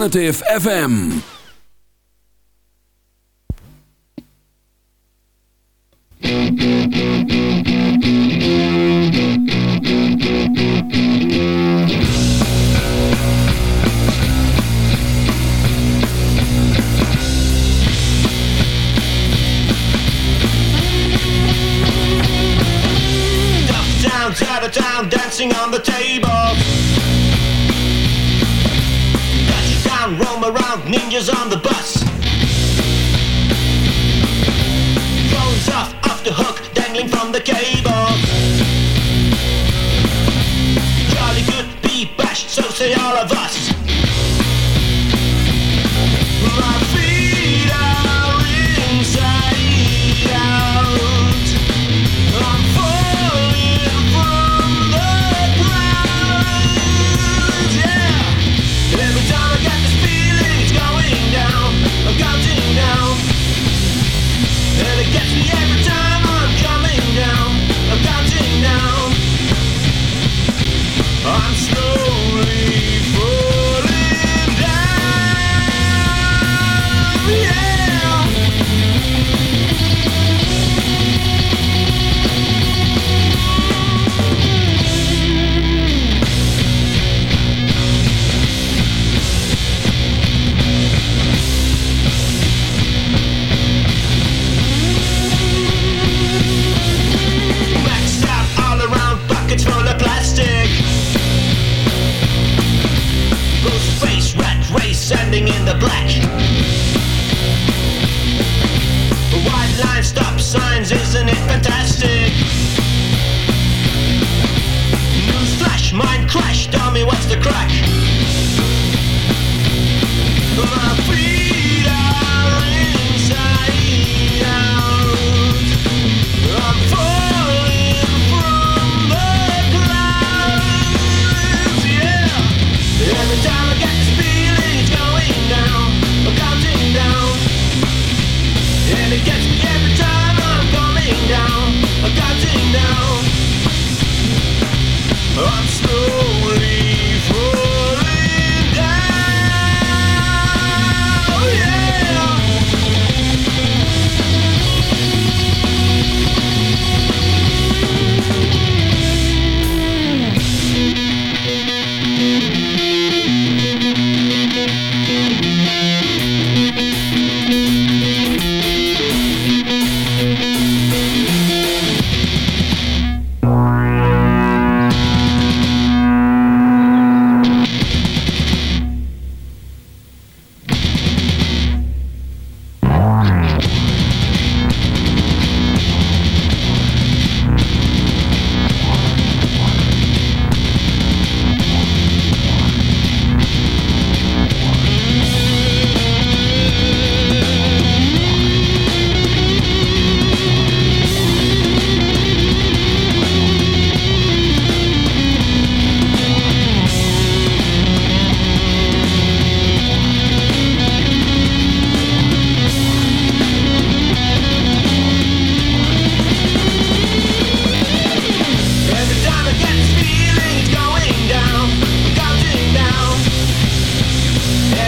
Alternative FM. dancing on the the cable. The black.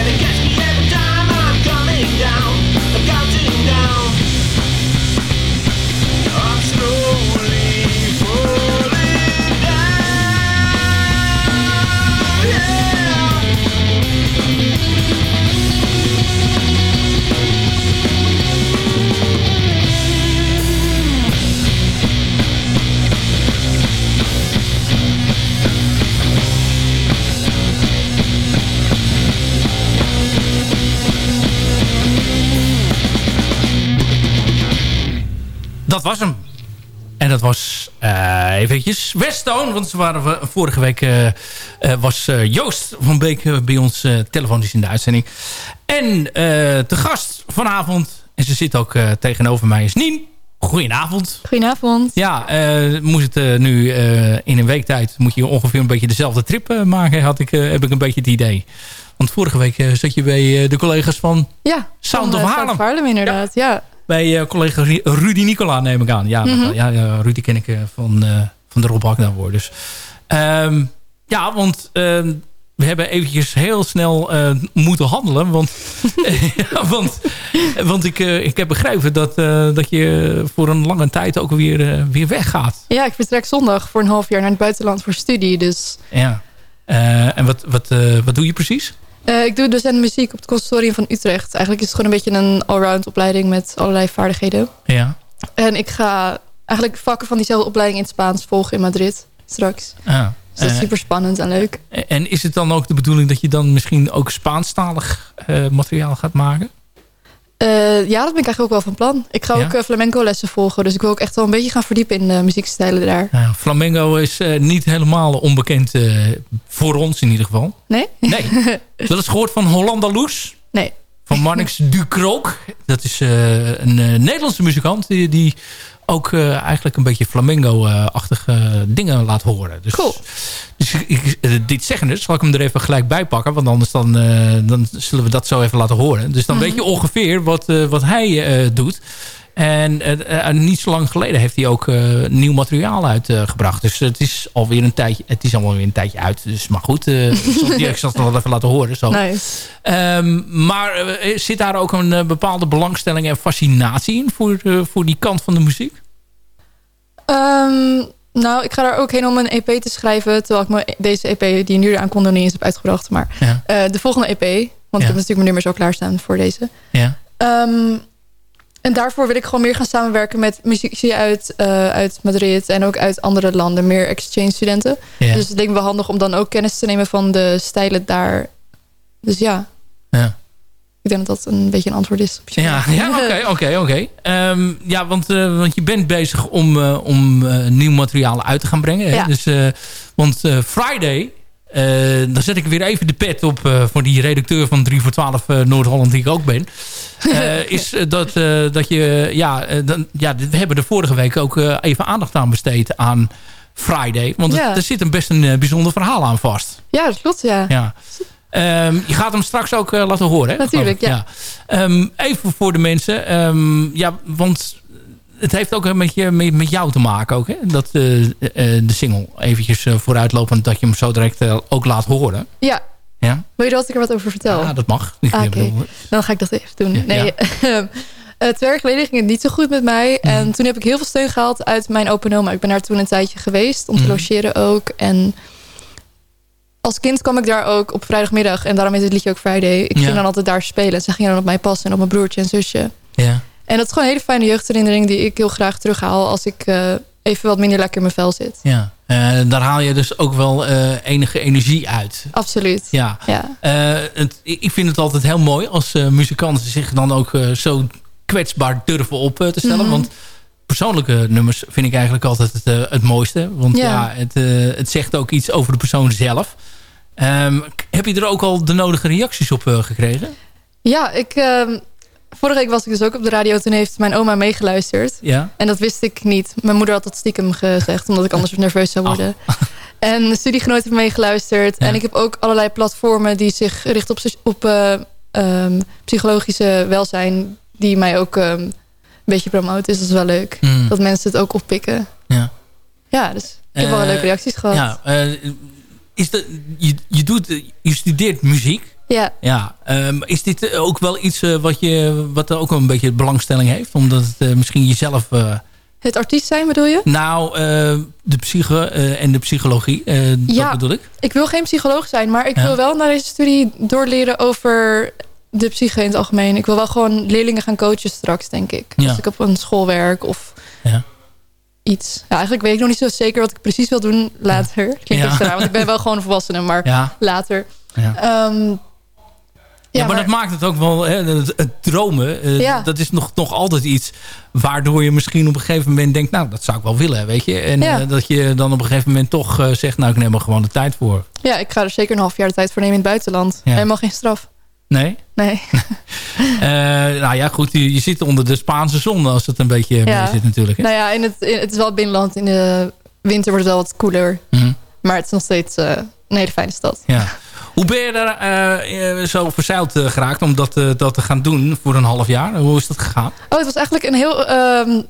And it eventjes Westone. Want ze waren vorige week eh, eh, was eh, Joost van Beek bij ons telefonisch in de uitzending. En te gast vanavond, en ze zit ook tegenover mij, is Nien. Goedenavond. Goedenavond. Ja, eh moest het nu in een week tijd... moet je ongeveer een beetje dezelfde trip maken, had ik, heb ik een beetje het idee. Want vorige week zat je bij de collega's van... Ja, Sound van, of eh, Haarlem. Haarlem inderdaad, ja. Bij collega Ru- Rudy Nicola neem ik aan. Ja, Mhm. ja, ja Rudy ken ik van, van de Rob Hakna hoor. Dus, ehm, ja, want ehm, we hebben eventjes heel snel eh, moeten handelen. Want, ja, want, want ik, eh, ik heb begrepen dat, eh, dat je voor een lange tijd ook weer, weer weggaat. Ja, ik vertrek zondag voor een half jaar naar het buitenland voor studie. Dus... Ja. en wat, wat, wat doe je precies? ik doe docent muziek op het conservatorium van Utrecht. Eigenlijk is het gewoon een beetje een allround opleiding met allerlei vaardigheden. Ja. En ik ga eigenlijk vakken van diezelfde opleiding in het Spaans volgen in Madrid straks. Ah. Dus dat is super spannend en leuk. En is het dan ook de bedoeling dat je dan misschien ook Spaanstalig uh, materiaal gaat maken? Uh, ja, dat ben ik eigenlijk ook wel van plan. Ik ga ook uh, flamenco lessen volgen. Dus ik wil ook echt wel een beetje gaan verdiepen in de muziekstijlen daar. Ja, flamenco is niet helemaal onbekend voor ons in ieder geval. Nee? Nee. wel eens gehoord van Hollanda Loes? Nee. Van Marnix Ducrook. Dat is een Nederlandse muzikant die, die ook uh, eigenlijk een beetje flamengo-achtige dingen laat horen. Dus, cool. Dus ik, uh, dit zeggen dus, zal ik hem er even gelijk bij pakken. Want anders dan, dan zullen we dat zo even laten horen. Dus dan mm -hmm. weet je ongeveer wat, wat hij doet. En niet zo lang geleden heeft hij ook nieuw materiaal uitgebracht. dus het is alweer een tijdje, het is alweer een tijdje uit. Dus maar goed, ik zal het wel even laten horen. Zo. Nice. Um, maar zit daar ook een bepaalde belangstelling en fascinatie in voor, voor die kant van de muziek? Um, nou, ik ga daar ook heen om een EP te schrijven. Terwijl ik me deze EP die nu aankomt nog niet eens heb uitgebracht. Maar ja. uh, de volgende EP. Want ja. ik heb natuurlijk mijn nummers al klaarstaan voor deze. Ja. Um, en daarvoor wil ik gewoon meer gaan samenwerken met muzici uit, uh, uit Madrid. En ook uit andere landen. Meer exchange studenten. Ja. Dus het leek me wel handig om dan ook kennis te nemen van de stijlen daar. Dus ja. Ja. Ik denk dat dat een beetje een antwoord is. Ja, ja oké, oké, oké. Ehm, Ja, want, uh, want je bent bezig om, uh, om nieuw materiaal uit te gaan brengen. Hè? Ja. Dus, want Friday, dan zet ik weer even de pet op voor die redacteur van 3 voor 12 Noord-Holland die ik ook ben. is dat, dat je, ja, dan, ja, we hebben er vorige week ook even aandacht aan besteed aan Friday. Want Ja. het, er zit een best een bijzonder verhaal aan vast. Ja, dat klopt, ja. Ja. Um, je gaat hem straks ook uh, laten horen, hè? Natuurlijk, ja. ja. Um, even voor de mensen. Um, ja, want het heeft ook een beetje met, met jou te maken ook, hè? Dat uh, uh, de single eventjes vooruitlopend... dat je hem zo direct ook laat horen. Ja. ja. Wil je dat ik er wat over vertel? Ja, dat mag. Ah, Oké, okay. dan ga ik dat even doen. Nee, ja. twee jaar geleden ging het niet zo goed met mij. Mhm. En toen heb ik heel veel steun gehaald uit mijn open oma. Ik ben daar toen een tijdje geweest om te Mhm. logeren ook. En als kind kwam ik daar ook op vrijdagmiddag. En daarom is het liedje ook Friday. Ik Ja. ging dan altijd daar spelen. En ze gingen dan op mij passen en op mijn broertje en zusje. Ja. En dat is gewoon een hele fijne jeugdherinnering... die ik heel graag terughaal als ik eh, even wat minder lekker in mijn vel zit. ja. Uh, daar haal je dus ook wel uh, enige energie uit. Absoluut. Ja. Ja. Het, ik vind het altijd heel mooi als muzikanten zich dan ook zo kwetsbaar durven op te stellen. Mhm. Want persoonlijke nummers vind ik eigenlijk altijd het, het mooiste. Want ja, Ja. het, het zegt ook iets over de persoon zelf. Um, heb je er ook al de nodige reacties op gekregen? Ja, ik, ehm, vorige week was ik dus ook op de radio. Toen heeft mijn oma meegeluisterd. Ja. En dat wist ik niet. Mijn moeder had dat stiekem gezegd. Omdat ik anders nerveus zou worden. En de studiegenoot heeft meegeluisterd. Ja. En ik heb ook allerlei platformen die zich richten op, op um, psychologische welzijn. Die mij ook um, een beetje promoten. Dus dat is wel leuk. Mm. Dat mensen het ook oppikken. Ja. Ja, dus ik heb wel Uh, leuke reacties gehad. Ja, uh, is dat, je, je, doet, je studeert muziek. Ja. ja um, is dit ook wel iets uh, wat, je, wat er ook een beetje belangstelling heeft? Omdat het uh, misschien jezelf... het artiest zijn bedoel je? Nou, de psyche en de psychologie, ja, dat bedoel ik. ik wil geen psycholoog zijn, maar ik Ja. wil wel naar deze studie doorleren over de psyche in het algemeen. Ik wil wel gewoon leerlingen gaan coachen straks, denk ik. Ja. Als ik op een school werk of Ja. iets. Ja, eigenlijk weet ik nog niet zo zeker wat ik precies wil doen later. Klinkt Ja. raar, want ik ben wel gewoon een volwassene, maar later. Ja. Ja, maar, dat maakt het ook wel, hè, het, het dromen, eh, Ja. dat is nog, nog altijd iets waardoor je misschien op een gegeven moment denkt, nou, dat zou ik wel willen, weet je. En Ja. eh, dat je dan op een gegeven moment toch eh, zegt, nou, ik neem er gewoon de tijd voor. ja, ik ga er zeker een half jaar de tijd voor nemen in het buitenland. Helemaal geen straf. Nee? Nee. Nou ja, goed, je, je zit onder de Spaanse zon als het een beetje Ja. mee zit natuurlijk. Hè? nou ja, in het, in, het is wel binnenland. In de winter wordt het wel wat koeler. Mhm. Maar het is nog steeds een hele fijne stad. Ja. Hoe ben je daar eh, eh, zo verzeild eh, geraakt om dat, dat te gaan doen voor een half jaar? Hoe is dat gegaan? Oh, het was eigenlijk een heel... ehm,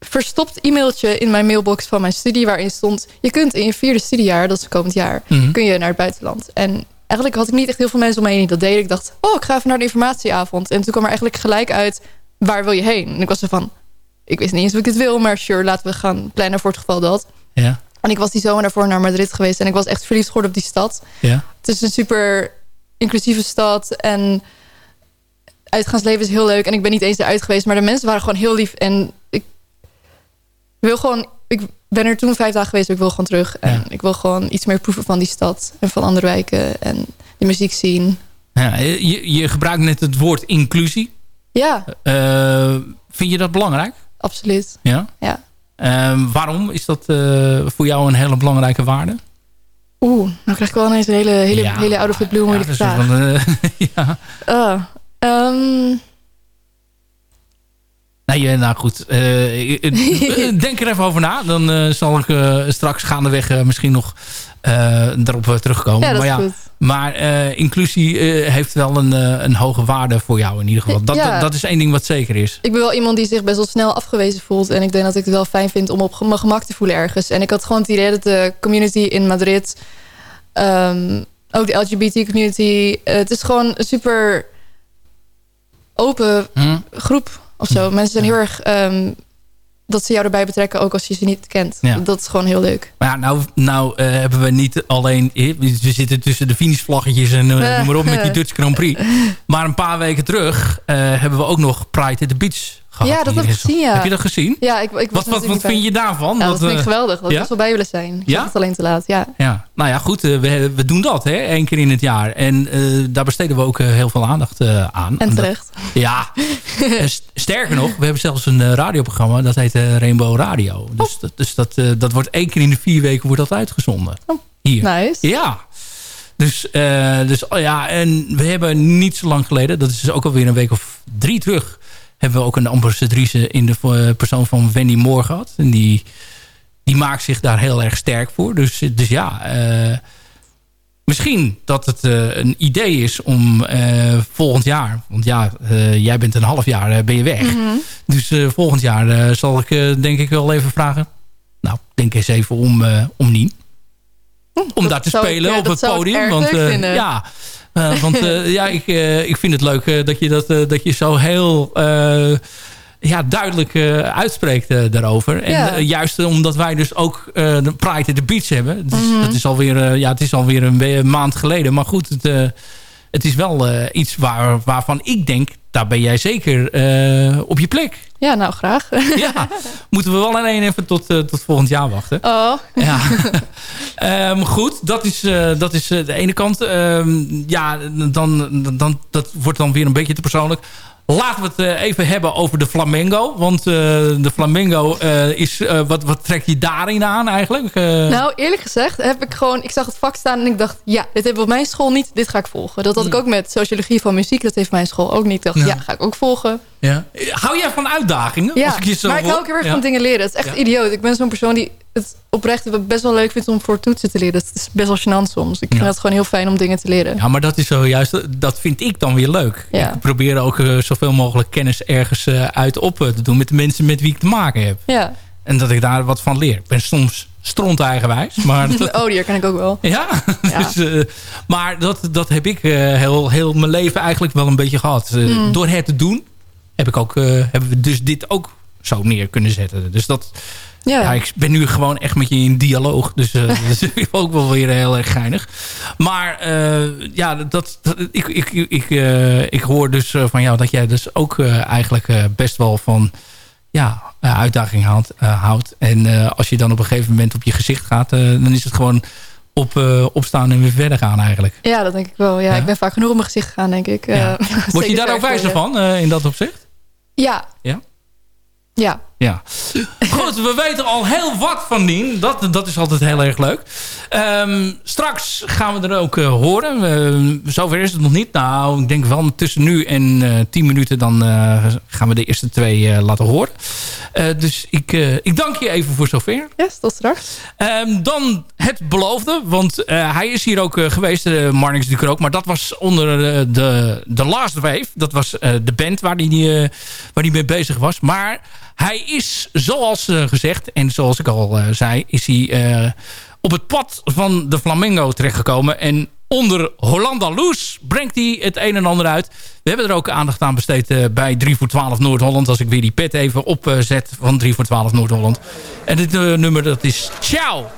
verstopt e-mailtje in mijn mailbox van mijn studie... waarin stond, je kunt in je vierde studiejaar, dat is komend jaar... Mhm. kun je naar het buitenland. En eigenlijk had ik niet echt heel veel mensen om me heen die dat deden. Ik dacht, oh, ik ga even naar de informatieavond. En toen kwam er eigenlijk gelijk uit, waar wil je heen? En ik was er van, ik wist niet eens of ik dit wil... maar sure, laten we gaan plannen voor het geval dat. Ja, En ik was die zomer daarvoor naar Madrid geweest... en ik was echt verliefd geworden op die stad. ja. Het is een super inclusieve stad en uitgaansleven is heel leuk. En ik ben niet eens eruit geweest, maar de mensen waren gewoon heel lief. En ik wil gewoon, ik ben er toen vijf dagen geweest, maar ik wil gewoon terug. En Ja. ik wil gewoon iets meer proeven van die stad en van andere wijken en de muziek zien. ja je, je gebruikt net het woord inclusie. Ja, Eh, vind je dat belangrijk? absoluut. Ja. Ja. Ehm, waarom is dat eh, voor jou een hele belangrijke waarde? Oeh, nou krijg ik wel ineens een hele, hele, Ja, hele the blue ja, moeilijke dat is vraag. wel, eh, ja. Ah, ehm, Nee, nou goed. eh, denk er even over na. Dan zal ik eh, straks gaandeweg misschien nog daarop eh, terugkomen. ja, maar ja, goed. maar eh, inclusie eh, heeft wel een, eh, een hoge waarde voor jou in ieder geval. Dat, Ja. dat, is één ding wat zeker is. Ik ben wel iemand die zich best wel snel afgewezen voelt. En ik denk dat ik het wel fijn vind om op mijn gemak te voelen ergens. En ik had gewoon het idee dat de community in Madrid... ehm, ook de LGBT-community... het is gewoon een super open Hm? groep of zo. Mensen zijn heel erg... ehm, dat ze jou erbij betrekken, ook als je ze niet kent. Ja. Dat is gewoon heel leuk. Maar ja, nou, nou eh, hebben we niet alleen... eh, We zitten tussen de finishvlaggetjes en eh, noem maar op met die Dutch Grand Prix. Maar een paar weken terug hebben we ook nog Pride at the Beach gehad. Ja, dat heb ik gezien, ja. Heb je dat gezien? Ja, ik, ik was Wat, wat, wat bij. vind je daarvan? Ja, dat vind ik eh, geweldig. Dat ja? was wel bij willen zijn. Ik Ja? het alleen te laat, ja. Ja, nou ja, goed. eh, we, we doen dat hè, één keer in het jaar. En eh, daar besteden we ook heel veel aandacht aan. En dat- terecht. Ja, st- sterker nog, we hebben zelfs een radioprogramma. Dat heet Rainbow Radio. Dus, dat, dus dat, dat wordt één keer in de vier weken wordt dat uitgezonden. Oh, Hier. Nice. Ja. Dus, dus oh ja, en we hebben niet zo lang geleden, dat is dus ook alweer een week of drie terug, hebben we ook een ambassadrice in de eh, persoon van Wendy Moore gehad. En die, die maakt zich daar heel erg sterk voor. Dus, dus ja, eh, misschien dat het eh, een idee is om volgend jaar, want ja, jij bent een half jaar ben je weg. Mhm. Dus volgend jaar zal ik denk ik wel even vragen. Nou, denk eens even om, om Nien. Om dat daar te ik, spelen op het podium. Want ja, want eh, ja, ik, eh, ik vind het leuk eh, dat, je dat, eh, dat je zo heel eh, ja, duidelijk eh, uitspreekt eh, daarover. En Ja. eh, juist omdat wij dus ook eh, de Pride at the Beach hebben. Dus, Mhm. dat is alweer, eh, ja, het is alweer een we- maand geleden. Maar goed, het, eh, het is wel eh, iets waar, waarvan ik denk... daar ben jij zeker eh, op je plek. Ja, nou graag. Ja, moeten we wel alleen even tot, eh, tot volgend jaar wachten. Oh, Ja. Ehm, goed, dat is, dat is de ene kant. Ehm, ja, dan, dan, dat wordt dan weer een beetje te persoonlijk. Laten we het eh, even hebben over de Flamengo. Want eh, de Flamengo eh, is... wat, wat trek je daarin aan eigenlijk? Nou eerlijk gezegd heb ik gewoon... Ik zag het vak staan en ik dacht... Ja, dit hebben we op mijn school niet. Dit ga ik volgen. Dat had ik ook met sociologie van muziek. Dat heeft mijn school ook niet. Ik dacht, Ja. ja, ga ik ook volgen. Ja. Hou jij van uitdagingen? Ja, Als ik je zo maar ik hoor? hou ook heel erg Ja. van dingen leren. Het is echt Ja. idioot. Ik ben zo'n persoon die het oprecht best wel leuk vindt om voor toetsen te leren. Het is best wel gênant soms. Ik vind Ja. het gewoon heel fijn om dingen te leren. Ja, maar dat is zo juist, dat vind ik dan weer leuk. Ja. Ik probeer ook eh, zoveel mogelijk kennis ergens eh, uit op eh, te doen met de mensen met wie ik te maken heb. Ja. En dat ik daar wat van leer. Ik ben soms stront eigenwijs, maar dat, Oh, die herken ik ook wel. ja. Ja. dus, eh, maar dat, dat heb ik eh, heel, heel mijn leven eigenlijk wel een beetje gehad. Eh, Mm. Door het te doen heb ik ook, eh, hebben we dus dit ook zo neer kunnen zetten. Dus dat, Ja. ja, ik ben nu gewoon echt met je in dialoog. Dus eh, dat is ook wel weer heel erg geinig. Maar eh, ja, dat, dat, ik, ik, ik, ik, ik hoor dus van jou dat jij dus ook eigenlijk best wel van ja, uitdaging houdt, houdt. En als je dan op een gegeven moment op je gezicht gaat... dan is het gewoon op, opstaan en weer verder gaan eigenlijk. Ja, dat denk ik wel. Ja, Ja? ik ben vaak genoeg op mijn gezicht gegaan, denk ik. Ja. Word je daar ook wijzer van in dat opzicht? Ja. Ja? Ja. Ja. Goed, we weten al heel wat van Nien. Dat, dat is altijd heel erg leuk. Ehm, straks gaan we er ook eh, horen. Eh, zover is het nog niet. Nou, ik denk wel tussen nu en eh 10 minuten... dan eh, gaan we de eerste twee laten horen. Dus ik, ik dank je even voor zover. Yes, tot straks. Ehm, dan het beloofde, want hij is hier ook geweest, uh, Marnix de Krook. Maar dat was onder de, de Last Wave. Dat was de band waar hij uh, waar die mee bezig was. Maar hij is, zoals gezegd, en zoals ik al zei... is hij op het pad van de Flamengo terechtgekomen. En onder Hollanda Loes brengt hij het een en ander uit. We hebben er ook aandacht aan besteed bij 3 voor 12 Noord-Holland. Als ik weer die pet even opzet van 3 voor 12 Noord-Holland. En dit nummer dat is Ciao.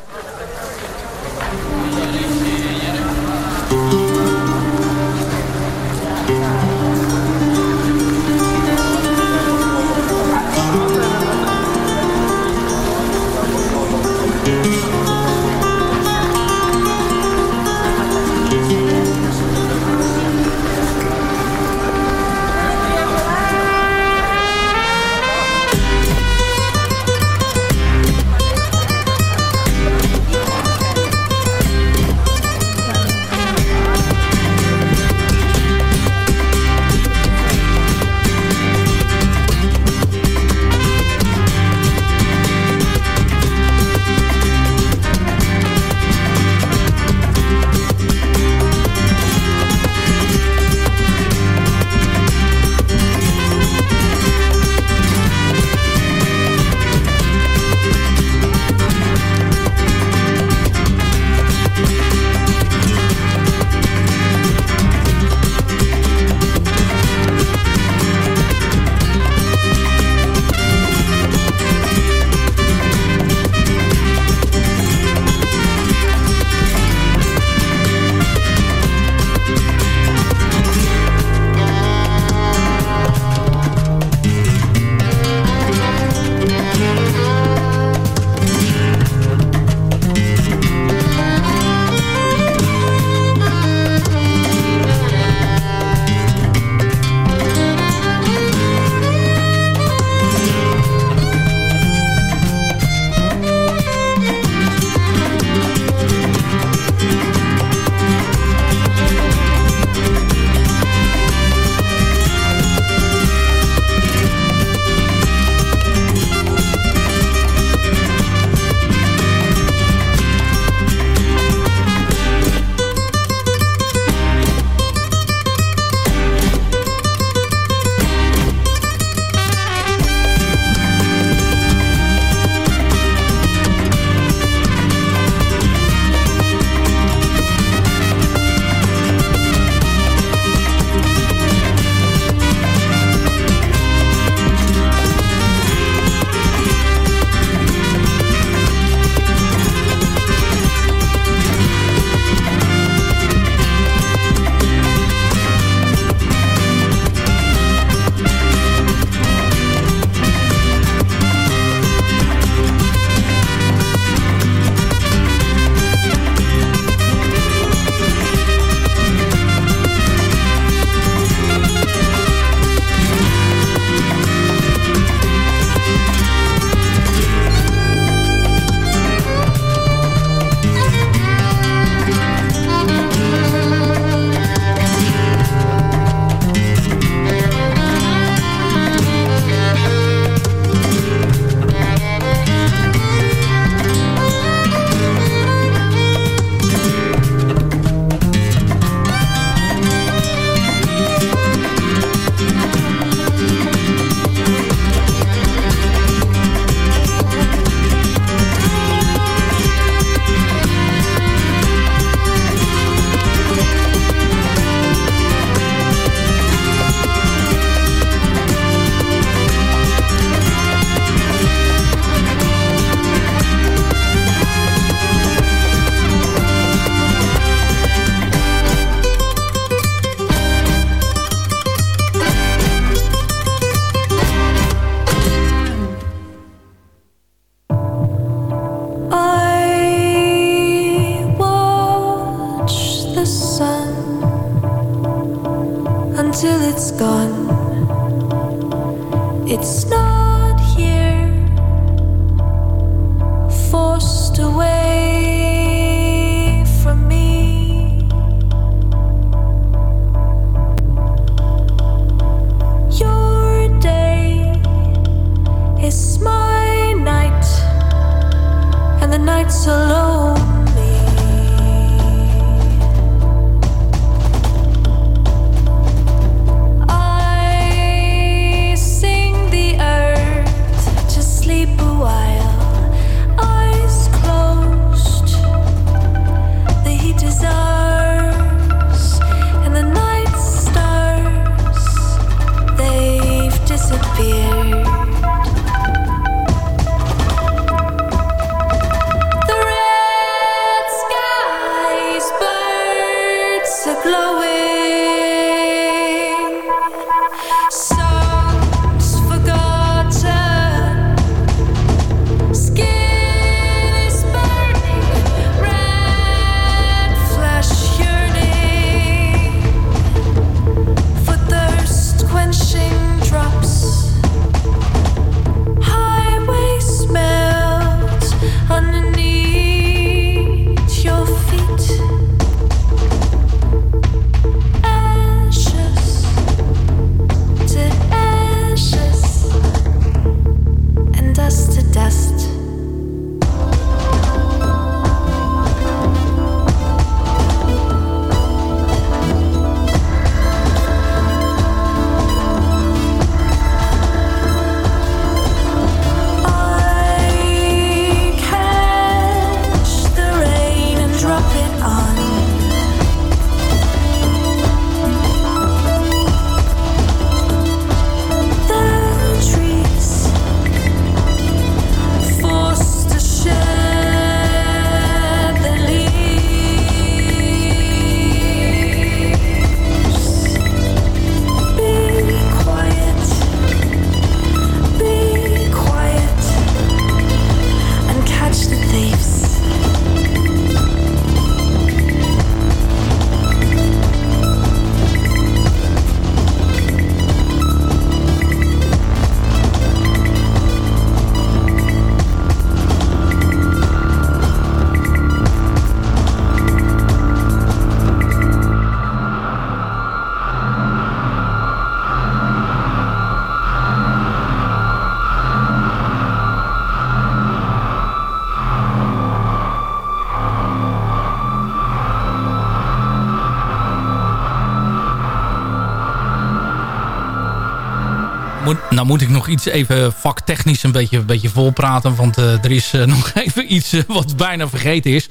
Nou moet ik nog iets even vaktechnisch een beetje, een beetje volpraten. Want er is nog even iets wat bijna vergeten is.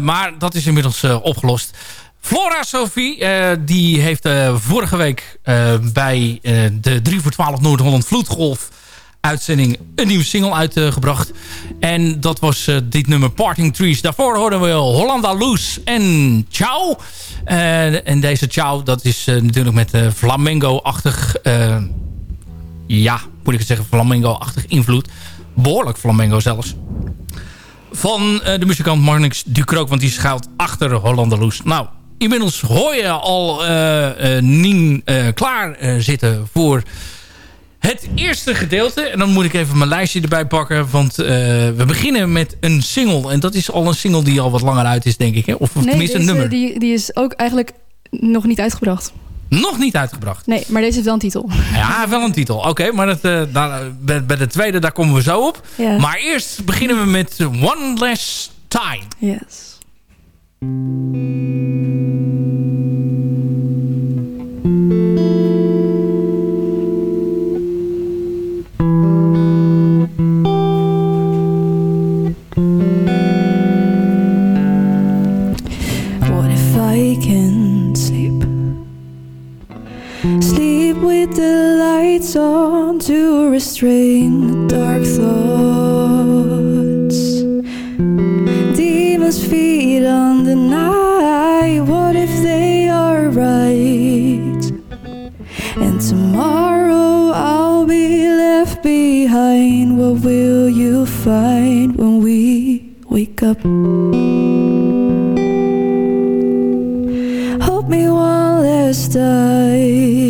maar dat is inmiddels opgelost. Flora Sophie, die heeft vorige week bij de 3 voor 12 Noord-Holland Vloedgolf uitzending een nieuwe single uitgebracht. en dat was dit nummer Parting Trees. Daarvoor hoorden we Hollanda Loose en Ciao. En deze Ciao, dat is natuurlijk met flamengo-achtig... ja, moet ik het zeggen, flamengo-achtig invloed. Behoorlijk flamengo zelfs. Van de muzikant Marnix Ducrook, want die schuilt achter Hollanda Loose. Nou, inmiddels hoor je al Nien klaar zitten voor het eerste gedeelte. En dan moet ik even mijn lijstje erbij pakken. Want uh, we beginnen met een single. En dat is al een single die al wat langer uit is, denk ik. Hè? Of, of nee, tenminste deze, een nummer. Die, die is ook eigenlijk nog niet uitgebracht. Nog niet uitgebracht? Nee, maar deze heeft wel een titel. Ja, wel een titel. Oké, maar dat, uh, daar, bij, bij, de tweede daar komen we zo op. Ja. Maar eerst beginnen we met One Less Time. Yes. To restrain the dark thoughts. Demons feed on the night. What if they are right? And tomorrow I'll be left behind. What will you find when we wake up? Hold me one last time.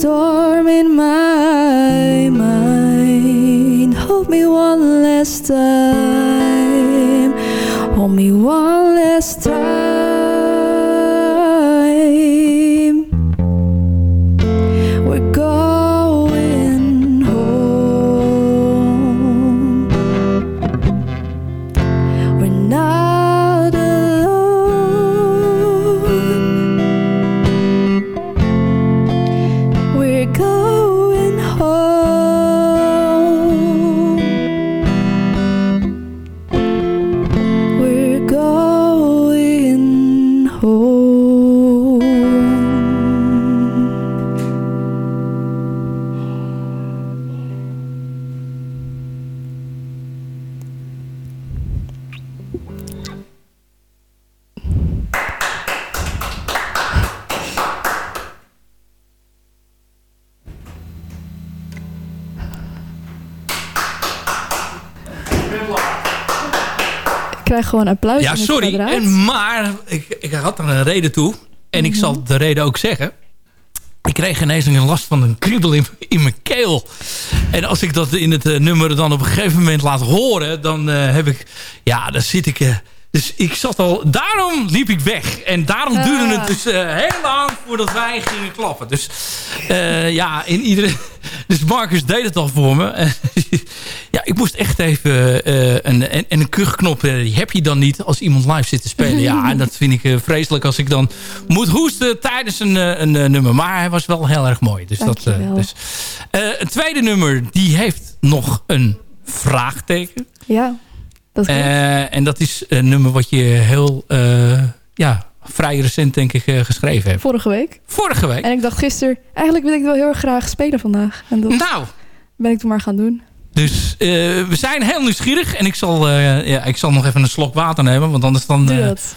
Storm in my mind? Hold me one last time. Hold me one last time. Gewoon applaus. Ja, sorry. En, maar ik, ik had er een reden toe. En ik zal de reden ook zeggen. Ik kreeg ineens een last van een kriebel in, in mijn keel. En als ik dat in het eh, nummer dan op een gegeven moment laat horen... dan eh, heb ik... Ja, dan zit ik... eh, dus ik zat al... Daarom liep ik weg. En daarom Ah. duurde het dus eh, heel lang voordat wij gingen klappen. Dus eh, ja, in iedere... Dus Marcus deed het al voor me. ja, ik moest echt even... eh, een, en, en een kuchknop die heb je dan niet als iemand live zit te spelen. Ja, en dat vind ik vreselijk als ik dan moet hoesten tijdens een, een, nummer. Maar hij was wel heel erg mooi. Dus dat, dus. Het tweede nummer, die heeft nog een vraagteken. Ja, dat. Eh, en dat is een nummer wat je heel... eh, ja, vrij recent denk ik eh, geschreven hebt. Vorige week. Vorige week. En ik dacht gisteren, eigenlijk wil ik wel heel erg graag spelen vandaag. En dat Nou, ben ik toen maar gaan doen. Dus we zijn heel nieuwsgierig. En ik zal, ja, ik zal nog even een slok water nemen. Want anders, dan,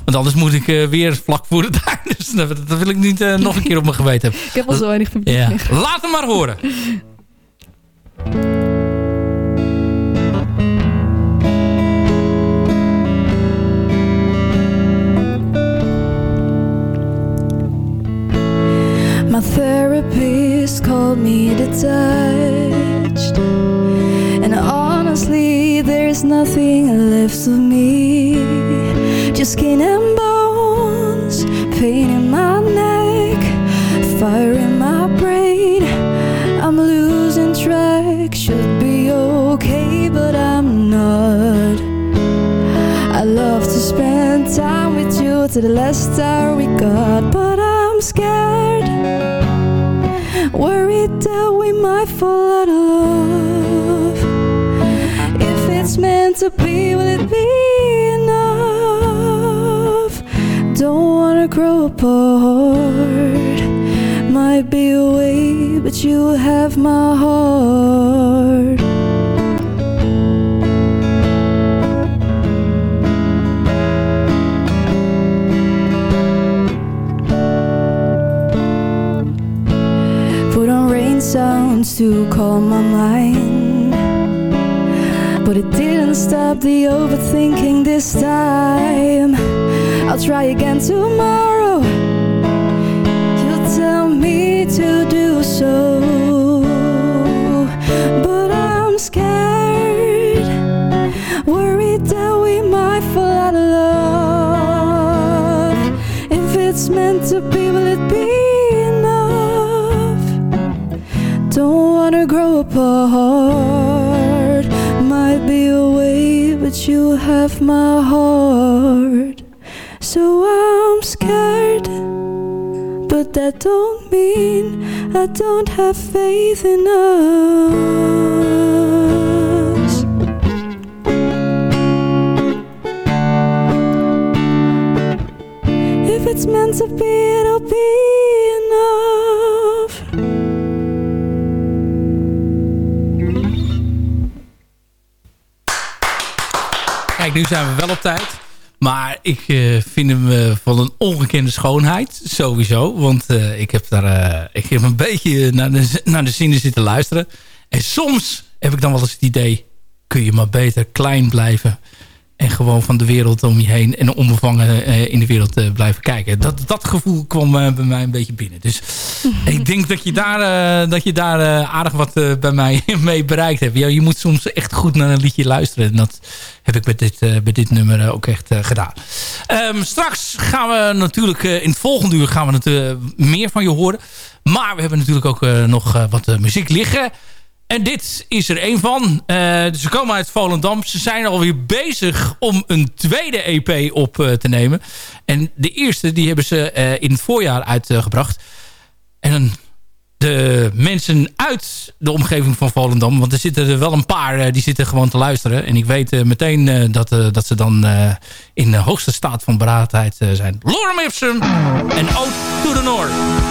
want anders moet ik weer vlak voor tuin. Dus dat, dat wil ik niet nog een keer op mijn geweten hebben. Ik heb al zo weinig publiek. Ja. Laat hem maar horen. My therapist called me detached. And honestly, there's nothing left of me. Just skin and bones, pain in my neck, fire in my brain. I'm losing track, should be okay, but I'm not. I love to spend time with you to the last hour we got, but I'm scared. Worried that we might fall out of love. If it's meant to be, will it be enough? Don't wanna grow apart. Might be a way, but you have my heart. Sounds to calm my mind. But it didn't stop the overthinking this time. I'll try again tomorrow. You'll tell me to do so. But I'm scared, worried that we might fall out of love. If it's meant to be apart. Might be away, but you have my heart. So I'm scared, but that don't mean I don't have faith in us. If it's meant to be, Nu zijn we wel op tijd. Maar ik eh, vind hem eh, van een ongekende schoonheid. Sowieso. Want eh, ik, heb daar, ik heb een beetje naar de, naar de zinnen zitten luisteren. En soms heb ik dan wel eens het idee... kun je maar beter klein blijven. En gewoon van de wereld om je heen... en onbevangen eh, in de wereld eh, blijven kijken. Dat, dat gevoel kwam eh, bij mij een beetje binnen. Dus ik denk dat je daar, dat je daar aardig wat bij mij mee bereikt hebt. Ja, je moet soms echt goed naar een liedje luisteren. En dat heb ik bij dit, bij dit nummer ook echt gedaan. Ehm, straks gaan we natuurlijk in het volgende uur gaan we het, meer van je horen. Maar we hebben natuurlijk ook nog wat muziek liggen. En dit is er een van. Eh, ze komen uit Volendam. Ze zijn alweer bezig om een tweede EP op eh, te nemen. En de eerste die hebben ze eh, in het voorjaar uitgebracht. en de mensen uit de omgeving van Volendam... want er zitten er wel een paar die zitten gewoon te luisteren. En ik weet meteen dat, dat ze dan in de hoogste staat van beraadheid zijn. Lorem Ipsum en Ode to the North.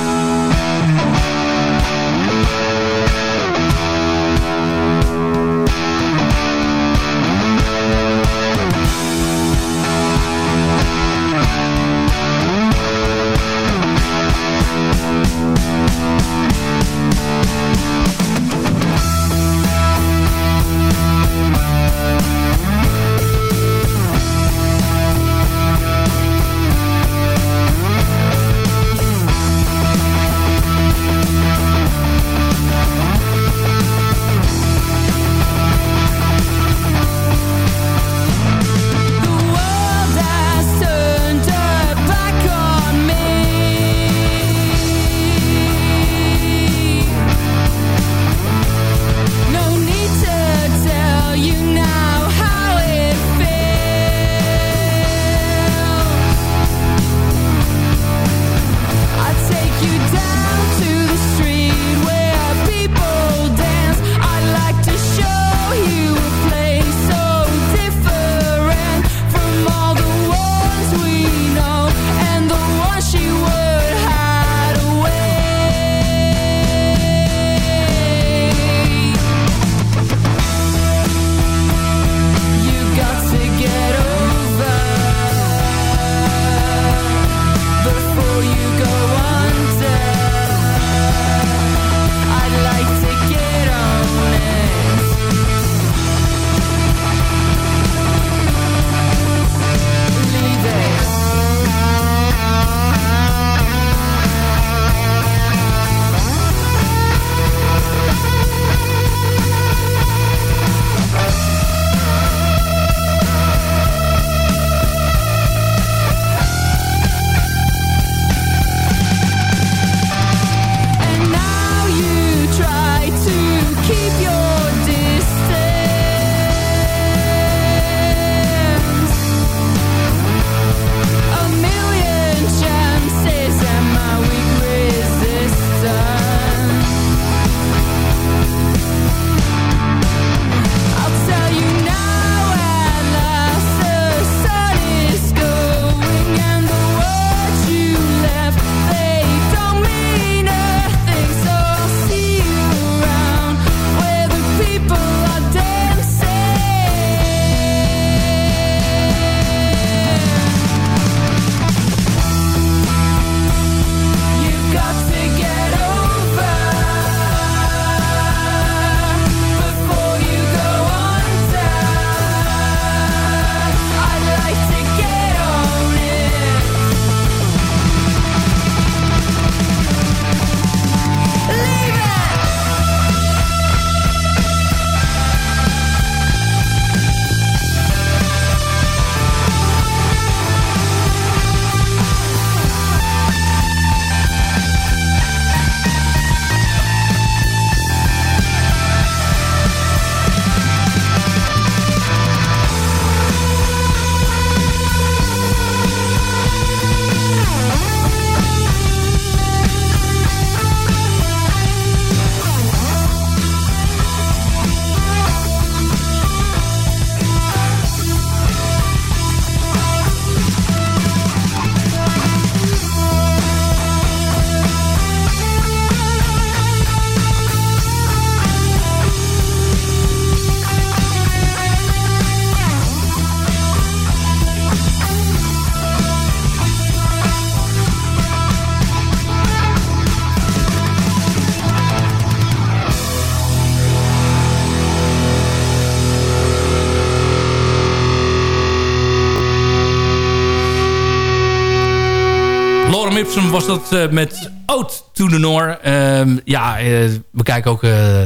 Was dat eh, met Ode to the Noor. Ehm, ja, eh, we kijken ook eh,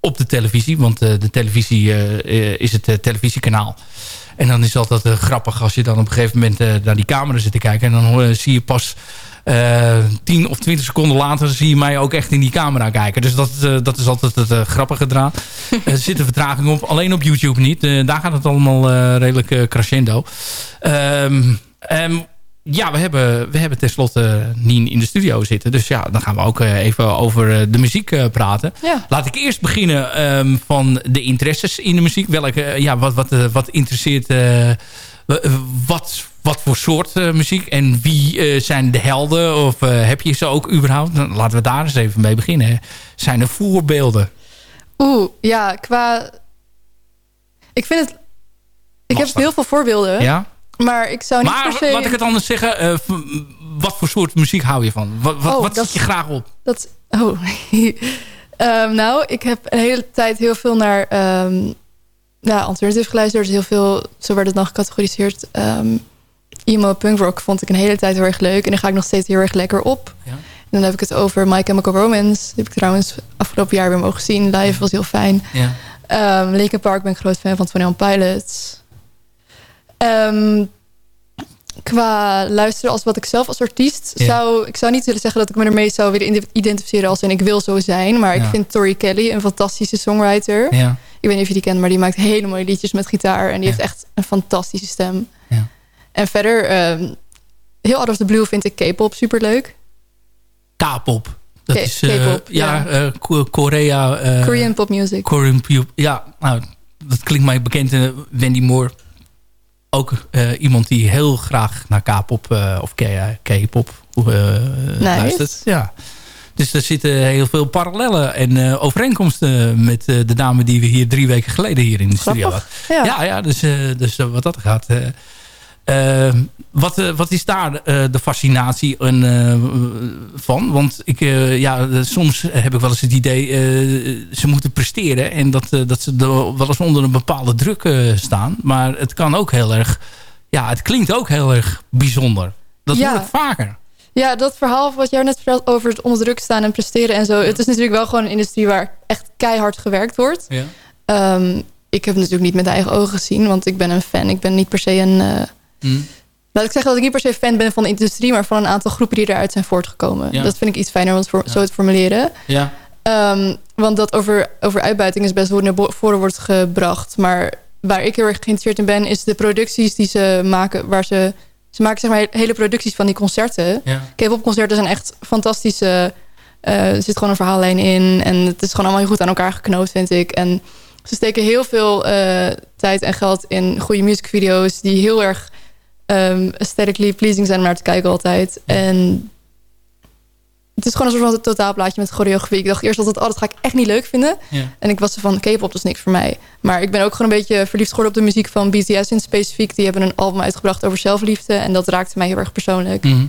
op de televisie. Want de televisie is het televisiekanaal. En dan is het altijd grappig als je dan op een gegeven moment naar die camera zit te kijken. En dan zie je pas eh 10 of 20 seconden later zie je mij ook echt in die camera kijken. Dus dat, eh, dat is altijd het grappige eraan. er zit een vertraging op. Alleen op YouTube niet. Daar gaat het allemaal redelijk crescendo. Ehm, ja, we hebben, we hebben tenslotte Nien in de studio zitten. Dus ja, dan gaan we ook eh, even over eh, de muziek eh, praten. Ja. Laat ik eerst beginnen ehm, van de interesses in de muziek. Welke, ja, wat, wat, wat interesseert... wat, wat voor soort muziek? En wie zijn de helden? Of heb je ze ook überhaupt? Nou, laten we daar eens even mee beginnen. Zijn er voorbeelden? Oeh, ja, qua... Ik vind het... Ik heb heel veel voorbeelden. Ja? Maar ik zou niet Maar per se... laat ik het anders zeggen. eh, wat voor soort muziek hou je van? Wat, wat, Oh, wat dat zet je graag op? Dat, oh. Ehm, nou, ik heb een hele tijd heel veel naar ehm ja, alternative geluisterd. Dus heel veel, zo werd het dan gecategoriseerd. ehm emo punk rock vond ik een hele tijd heel erg leuk. En daar ga ik nog steeds heel erg lekker op. Ja. En dan heb ik het over My Chemical Romance. Die heb ik trouwens afgelopen jaar weer mogen zien. Live was heel fijn. Ja. Um, Linkin Park ben ik groot fan van 21 Pilots. Ehm, qua luisteren als wat ik zelf als artiest zou... Ik zou niet willen zeggen dat ik me ermee zou willen ide- identificeren als en ik wil zo zijn. Maar ik vind Tori Kelly een fantastische songwriter. Ja. Ik weet niet of je die kent, maar die maakt hele mooie liedjes met gitaar. En die Ja. heeft echt een fantastische stem. Ja. En verder, ehm, heel out of the blue vind ik K-pop superleuk. K-pop. Dat K- is... K-pop, ja, ja. eh, Ko- Korea... eh, Korean pop music. Korean pop. Ja, nou, dat klinkt mij bekend. Wendy Moore. Ook eh, iemand die heel graag naar K-pop eh, of K-pop eh, luistert. Ja. Dus er zitten heel veel parallellen en overeenkomsten met de dame die we hier drie weken geleden hier in de studio hadden. Ja. Ja, ja dus, dus wat dat gaat. Eh, eh, wat, wat is daar eh, de fascinatie en, van? Want ik, ja, soms heb ik wel eens het idee... ze moeten presteren en dat, dat ze er wel eens onder een bepaalde druk staan. Maar het kan ook heel erg... Ja, het klinkt ook heel erg bijzonder. Dat Ja. hoor ik vaker. Ja, dat verhaal wat jij net vertelt over het onder druk staan en presteren en zo. Het is natuurlijk wel gewoon een industrie waar echt keihard gewerkt wordt. Ja. Ehm, ik heb het natuurlijk niet met eigen ogen gezien, want ik ben een fan. Ik ben niet per se een... Hm. laat ik zeggen dat ik niet per se fan ben van de industrie... maar van een aantal groepen die eruit zijn voortgekomen. Ja. Dat vind ik iets fijner om het voor, Ja. zo te formuleren. ja. Ehm, want dat over, over uitbuiting is best wel naar voren wordt gebracht. Maar waar ik heel erg geïnteresseerd in ben... is de producties die ze maken... waar ze, ze maken zeg maar hele producties van die concerten... ja. K-pop concerten zijn echt fantastische. eh, er zit gewoon een verhaallijn in. En het is gewoon allemaal heel goed aan elkaar geknoopt, vind ik. En ze steken heel veel eh, tijd en geld in goede musicvideo's... die heel erg um, aesthetically pleasing zijn om naar te kijken altijd. En het is gewoon een soort van totaalplaatje met choreografie. Ik dacht eerst altijd, oh, dat ga ik echt niet leuk vinden. Ja. En ik was van, K-pop, dat is niks voor mij. Maar ik ben ook gewoon een beetje verliefd geworden op de muziek van BTS in specifiek. Die hebben een album uitgebracht over zelfliefde. En dat raakte mij heel erg persoonlijk. Mhm.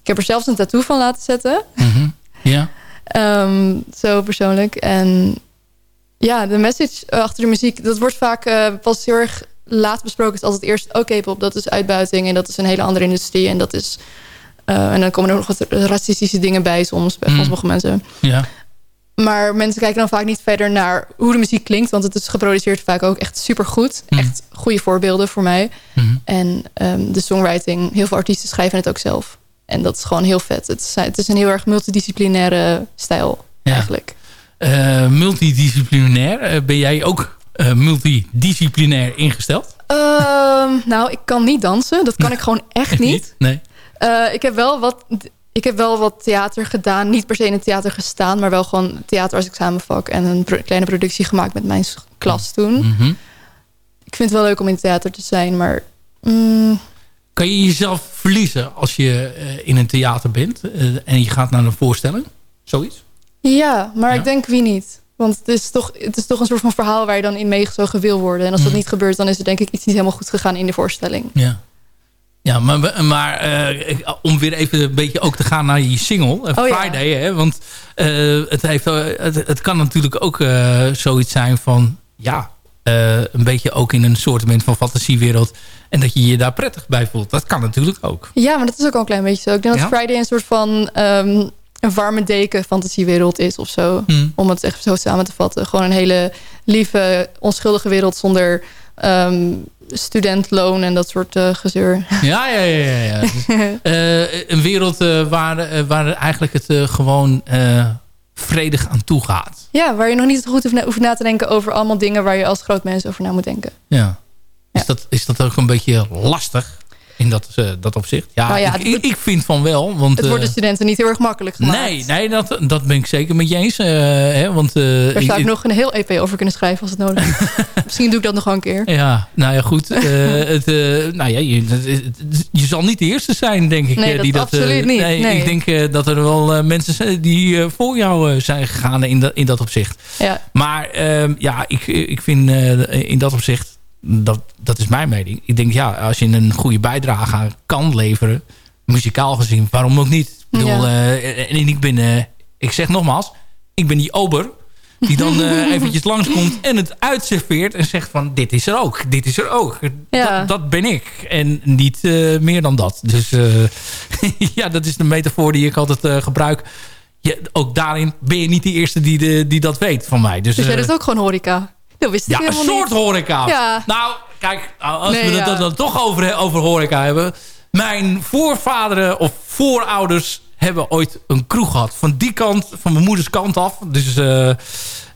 Ik heb er zelfs een tattoo van laten zetten. Mhm. ja. Ehm, zo persoonlijk. En ja, de message achter de muziek... dat wordt vaak eh, pas heel erg laat besproken. Is altijd eerst... oké, pop, dat is uitbuiting... en dat is een hele andere industrie. En dat is... eh, en dan komen er nog wat racistische dingen bij soms... bij Mm. sommige mensen. Ja. Maar mensen kijken dan vaak niet verder naar hoe de muziek klinkt... want het is geproduceerd vaak ook echt supergoed. Mm. Echt goede voorbeelden voor mij. Mhm. En ehm, de songwriting, heel veel artiesten schrijven het ook zelf. En dat is gewoon heel vet. Het is, het is een heel erg multidisciplinaire stijl Ja. eigenlijk. Eh, multidisciplinair. Eh, ben jij ook eh, multidisciplinair ingesteld? Ehm, nou, ik kan niet dansen. Dat kan ik gewoon echt niet. Nee. Eh, ik, heb wel wat, ik heb wel wat theater gedaan. Niet per se in het theater gestaan, maar wel gewoon theater als examenvak. En een pro- kleine productie gemaakt met mijn klas toen. Mhm. Ik vind het wel leuk om in het theater te zijn, maar... mm, Kan je jezelf verliezen als je eh, in een theater bent en je gaat naar een voorstelling? Zoiets? ja, maar Ja? ik denk wie niet. Want het is, toch, het is toch een soort van verhaal waar je dan in meegezogen wil worden. En als dat Mhm. niet gebeurt, dan is er denk ik iets niet helemaal goed gegaan in de voorstelling. Ja. Ja, maar, maar eh, om weer even een beetje ook te gaan naar je single, eh, Oh ja. Friday. Hè, want eh, het, heeft, het, het kan natuurlijk ook zoiets zijn van... Ja, een beetje ook in een soort van fantasiewereld. En dat je je daar prettig bij voelt. Dat kan natuurlijk ook. Ja, maar dat is ook al een klein beetje zo. Ik denk Ja? dat Friday een soort van ehm, een warme deken fantasiewereld is of zo. Hmm. Om het echt zo samen te vatten. Gewoon een hele lieve, onschuldige wereld zonder ehm, studentloon en dat soort eh, gezeur. Ja, ja, ja. ja, ja. Dus, eh, een wereld eh, waar, waar eigenlijk het gewoon vredig aan toe gaat. Ja, waar je nog niet zo goed hoeft na, hoeft na te denken over allemaal dingen waar je als groot mens over na moet denken. Ja. Is, Ja. dat, is dat ook een beetje lastig in dat, eh, dat opzicht? Ja, Nou ja, ik, ik, vind van wel. Want, Het wordt eh, de studenten niet heel erg makkelijk gemaakt. Nee, nee dat, dat ben ik zeker met je eens. eh, hè, want, eh, Daar zou ik nog een heel EP over kunnen schrijven als het nodig is. Misschien doe ik dat nog wel een keer. Ja, nou ja, goed. eh, het, eh, nou ja, je, het- je zal niet de eerste zijn, denk ik. Nee, eh, dat die dat, eh, absoluut niet, nee. Ik denk eh, dat er wel eh, mensen zijn die eh, voor jou eh, zijn gegaan in, dat in dat opzicht. Ja, Maar ehm, ja, ik, ik vind eh, in dat opzicht, dat, dat is mijn mening. Ik denk, ja, als je een goede bijdrage kan leveren, muzikaal gezien, waarom ook niet? Ik bedoel, eh, en ik ben, eh, ik zeg nogmaals, ik ben die ober die dan eh, eventjes langskomt en het uitserveert en zegt van, dit is er ook, dit is er ook. Ja. Dat, dat ben ik en niet meer dan dat. Dus ja, dat is de metafoor die ik altijd gebruik. Je, ook daarin ben je niet de eerste die, de, die dat weet van mij. Dus, dus jij doet ook gewoon horeca. Dat wist ik ja, een soort niet. horeca. Ja. Nou, kijk, als Nee, we het ja. dan toch over, over horeca hebben. Mijn voorvaderen of voorouders hebben ooit een kroeg gehad. Van die kant, van mijn moeders kant af. Dus, eh,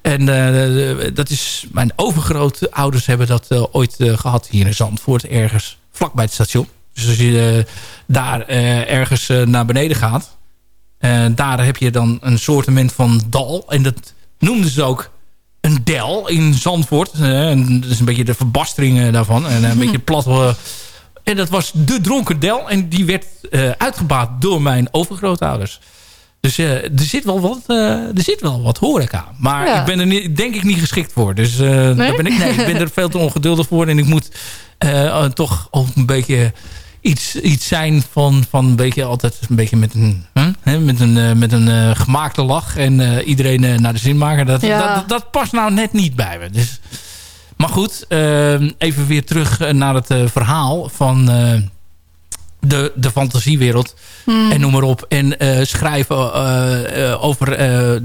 en eh, dat is, mijn overgrootouders hebben dat eh, ooit eh, gehad hier in Zandvoort. Ergens vlakbij het station. Dus als je eh, daar eh, ergens eh, naar beneden gaat. eh, daar heb je dan een soortement van dal. En dat noemden ze ook een del in Zandvoort. Eh, en dat is een beetje de verbastering eh, daarvan. En een beetje plat. eh, en dat was de dronken del. En die werd eh, uitgebaat door mijn overgrootouders. Dus eh, er, zit wel wat, eh, er zit wel wat horeca. Maar Ja. ik ben er niet, denk ik niet geschikt voor. Dus eh, daar ben ik, nee, ik ben er veel te ongeduldig voor. En ik moet eh, eh, toch ook een beetje iets, iets zijn van, van een beetje altijd een beetje met een, hè, met een, eh, met een eh, gemaakte lach. En eh, iedereen naar de zin maken. Dat, Ja. dat, dat past nou net niet bij me. Dus, maar goed, eh, even weer terug naar het verhaal van de, de fantasiewereld. En noem maar op. En schrijven over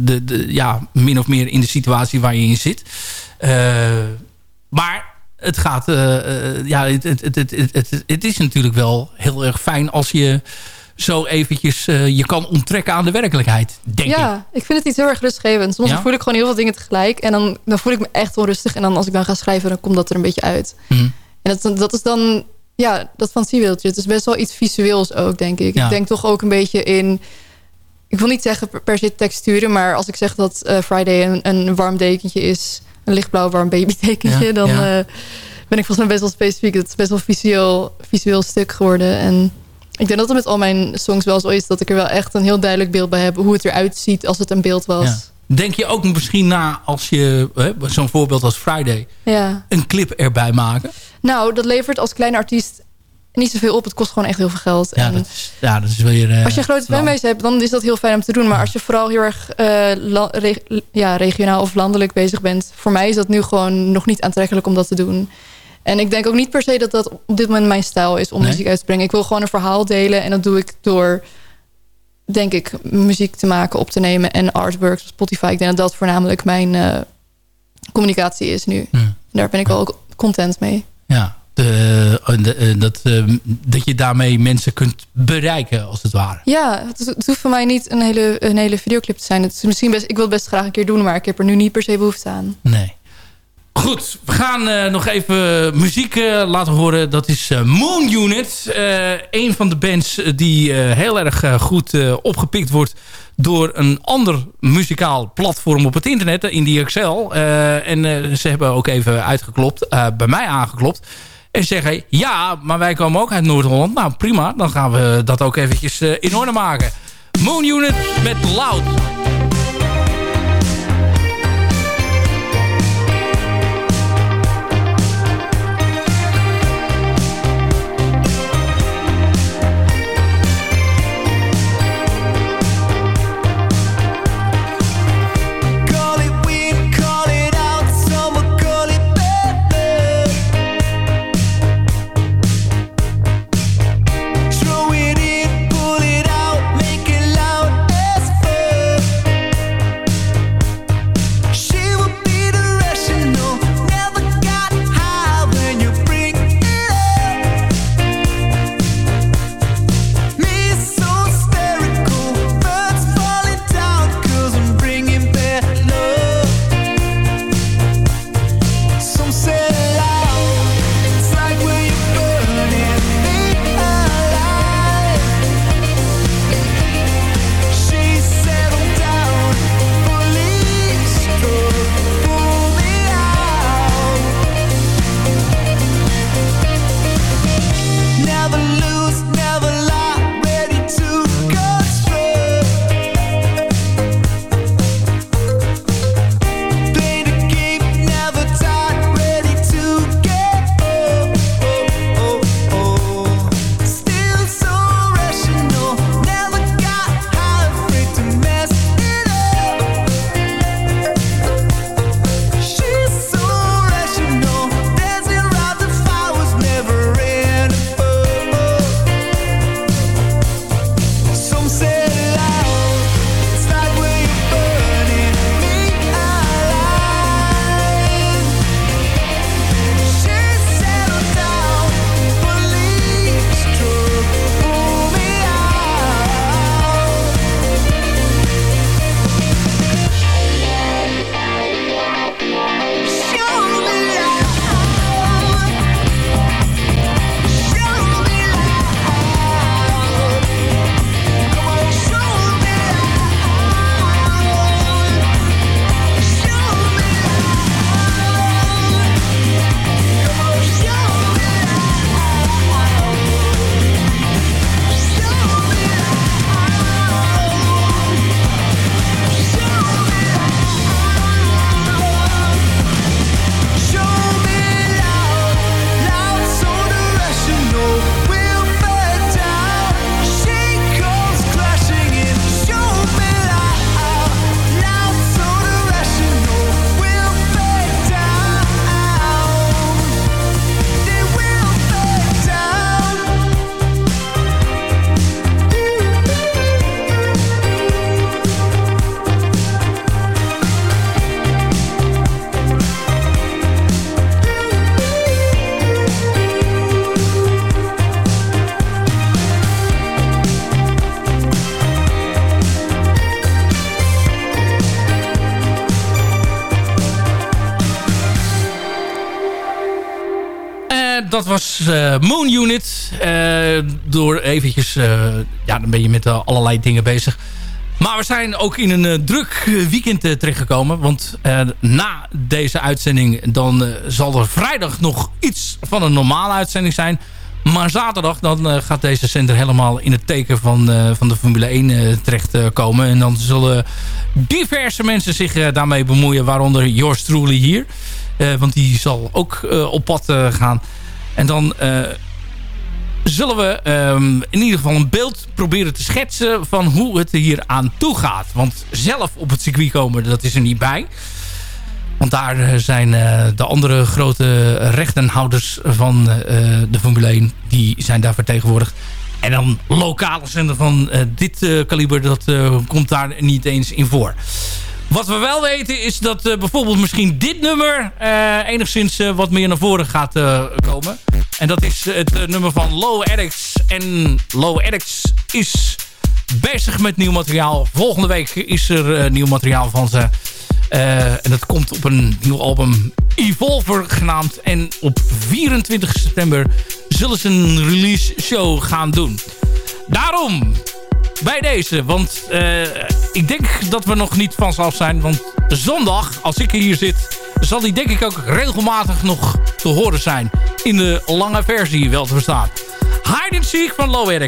de, de, ja, min of meer in de situatie waar je in zit. Maar het gaat, eh, eh, ja, het, het, het, het, is natuurlijk wel heel erg fijn als je zo eventjes eh, je kan onttrekken aan de werkelijkheid, denk ik. Ja, ik vind het iets heel erg rustgevend. Soms voel ik gewoon heel veel dingen tegelijk. En dan, dan voel ik me echt onrustig. En dan als ik dan ga schrijven, dan komt dat er een beetje uit. Hm. En dat, dat is dan, ja, dat fantasiewereldje. Het is best wel iets visueels ook, denk ik. Ja. Ik denk toch ook een beetje in... Ik wil niet zeggen per, se texturen, maar als ik zeg dat Friday een, een warm dekentje is... een lichtblauw warm babytekentje, Ja, dan ja. eh, ben ik volgens mij best wel specifiek. Het is best wel visueel, visueel stuk geworden. En ik denk dat het met al mijn songs wel zo is... dat ik er wel echt een heel duidelijk beeld bij heb... hoe het eruit ziet als het een beeld was. Ja. Denk je ook misschien na als je, zo'n voorbeeld als Friday, ja. een clip erbij maken? Nou, dat levert als kleine artiest niet zoveel op. Het kost gewoon echt heel veel geld. Ja, En dat is, ja, dat is weer... eh, als je een grote lang. fanbase hebt, dan is dat heel fijn om te doen. Maar als je vooral heel erg eh, reg- ja, regionaal of landelijk bezig bent... voor mij is dat nu gewoon nog niet aantrekkelijk om dat te doen. En ik denk ook niet per se dat dat op dit moment mijn stijl is om Nee? muziek uit te brengen. Ik wil gewoon een verhaal delen en dat doe ik door, denk ik, muziek te maken, op te nemen en artworks op Spotify. Ik denk dat dat voornamelijk mijn eh, communicatie is nu. Hm. Daar ben ik wel ook content mee. Dat, eh, dat je daarmee mensen kunt bereiken, als het ware. Ja, het, hoeft voor mij niet een hele, een hele videoclip te zijn. Het is misschien best, ik wil het best graag een keer doen, maar ik heb er nu niet per se behoefte aan. Nee. Goed, we gaan eh, nog even muziek eh, laten horen. Dat is eh, Moon Unit. Eh, een van de bands eh, die eh, heel erg eh, goed eh, opgepikt wordt... door een ander muzikaal platform op het internet, eh, Indie Excel. Eh, en eh, ze hebben ook even uitgeklopt, eh, bij mij aangeklopt. En zeggen, ja, maar wij komen ook uit Noord-Holland. Nou, prima, dan gaan we dat ook eventjes eh, in orde maken. Moon Unit met Loud. Dat was eh, Moon Unit. Eh, door eventjes... eh, ja, dan ben je met allerlei dingen bezig. Maar we zijn ook in een druk weekend terechtgekomen. Want na deze uitzending... dan zal er vrijdag nog iets van een normale uitzending zijn. Maar zaterdag dan gaat deze zender helemaal in het teken van, van de Formule 1 eh, terechtkomen. en dan zullen diverse mensen zich daarmee bemoeien. Waaronder Yours Truly hier. Want die zal ook op pad gaan. En dan eh, zullen we ehm, in ieder geval een beeld proberen te schetsen... van hoe het er hier aan toe gaat. Want zelf op het circuit komen, dat is er niet bij. Want daar eh, zijn eh, de andere grote rechtenhouders van de Formule 1... die zijn daar vertegenwoordigd. En dan lokale zender van dit kaliber, dat komt daar niet eens in voor. Wat we wel weten is dat eh, bijvoorbeeld misschien dit nummer eh, enigszins eh, wat meer naar voren gaat komen. En dat is het nummer van Low Addicts. En Low Addicts is bezig met nieuw materiaal. Volgende week is er nieuw materiaal van ze. En dat komt op een nieuw album Evolver genaamd. En op 24 september zullen ze een release show gaan doen. Daarom bij deze. Want eh, ik denk dat we nog niet vanzelf zijn. Want zondag, als ik hier zit... zal die denk ik ook regelmatig nog te horen zijn. In de lange versie wel te verstaan. Hide and Seek van Low.